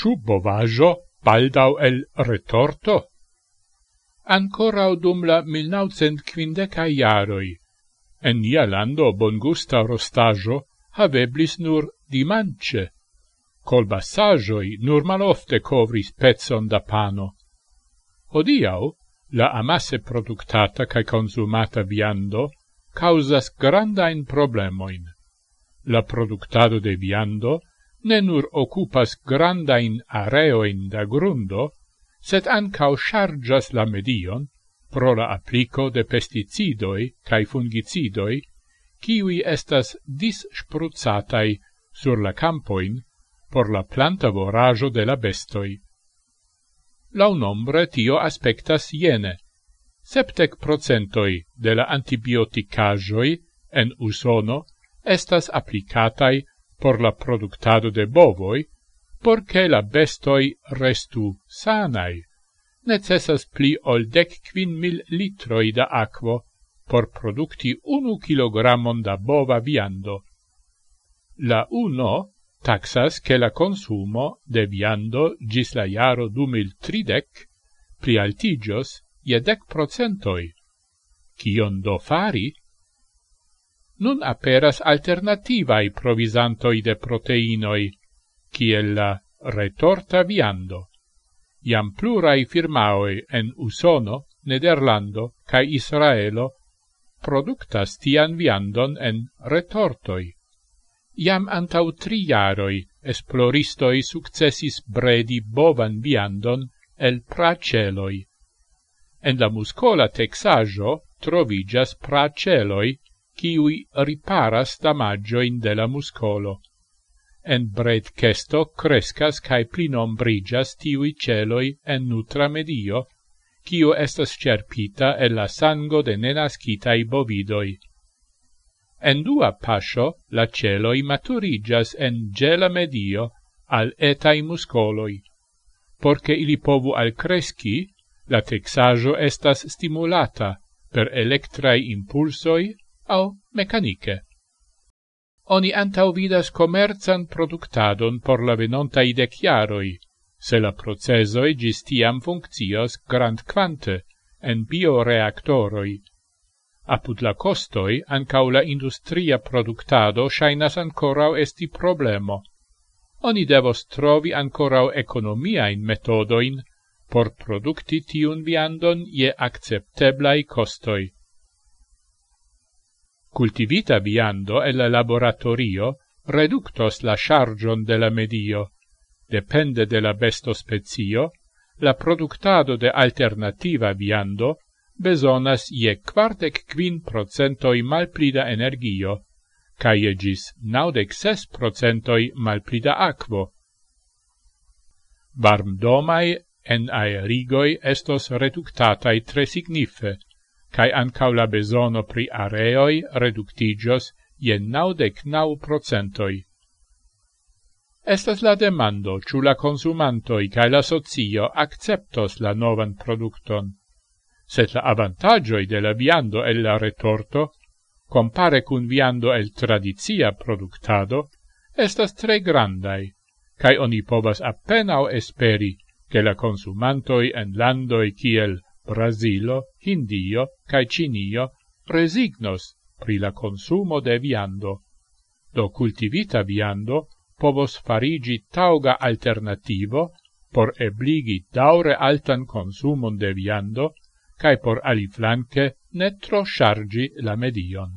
Ciu bovajo baldau el retorto? Ancorau dum la 1950 iaroi, en nia lando bongusta rostajo haveblis nur dimance, colbassajoi nur malofte covris pezzon da pano. Odiau, la amasse productata cae consumata viando causas grandain problemoin. La productado de viando ne nur occupas grandain areoin da grundo, set ancao chargas la medion pro la applico de pesticidoi cae fungicidoi, kiwi estas disspruzatai sur la campoin por la planta vorajo de la bestoi. Launombre tio aspectas iene. Septec procentoi de la antibioticajoi en usono estas applicatai por la productado de bovoi, porce la bestoi restu sanai. Necessas pli ol dec quin mil litroi da aquo por producti unu kilogramon da bova viando. La uno taxas che la consumo de viando gis la iaro du mil tridec pli altigios je dec procentoi. Cion do fari? nun aperas alternativai provisantoi de proteinoi, kiel la retorta viando. Iam plurai firmaoi en Usono, Nederlando ca Israelo productas tian viandon en retortoi. Iam antau tri jaroi esploristoi successis bredi bovan viandon el praceloi. En la muscola texajo trovigas praceloi kiui riparas damagioin de la muscolo. En bret cesto crescas cae plinombrigas tiui celoi en nutra medio, cio estas cerpita el la sango de nenascitai bovidoi. En dua pasio, la celoi maturigas en gela medio al etai muscoloi. Porce ili povu al cresci, la texajo estas stimulata per electrai impulsoi au mecanice. Oni antau vidas comerzan productadon por la venontai deciaroi, se la procesoi gistiam funccios grand quante en bioreactoroi. Apud la costoi ancau la industria productado shainas ancorau esti problemo. Oni devos trovi ancorau economiain metodoin por producti tiun viandon je accepteblai costoi. Cultivita viando el laboratorio reductos la chargion de la medio. Depende de la besto spezio, la productado de alternativa viando besonas je quartec quin procentoi malplida energio, cae gis naudec ses procentoi malplida aquo. Varmdomai en aerigoi estos reductatai tre signife, cae ancau la besono pri areoi reductigios je naudec nau procentoi. Estas la demando ciu la consumantoi cae la socio acceptos la novan producton, Set la avantagioi de la viando el la retorto, compare cun viando el tradizia productado, estas tre grandai, cae oni povas appenao esperi che la consumantoi en landoi kiel Brasilo, Hindio cae Cinio resignos pri la consumo de viando. Do cultivita viando povos farigi tauga alternativo por ebligi daure altan consumon de viando cae por aliflanque netro chargi la medion.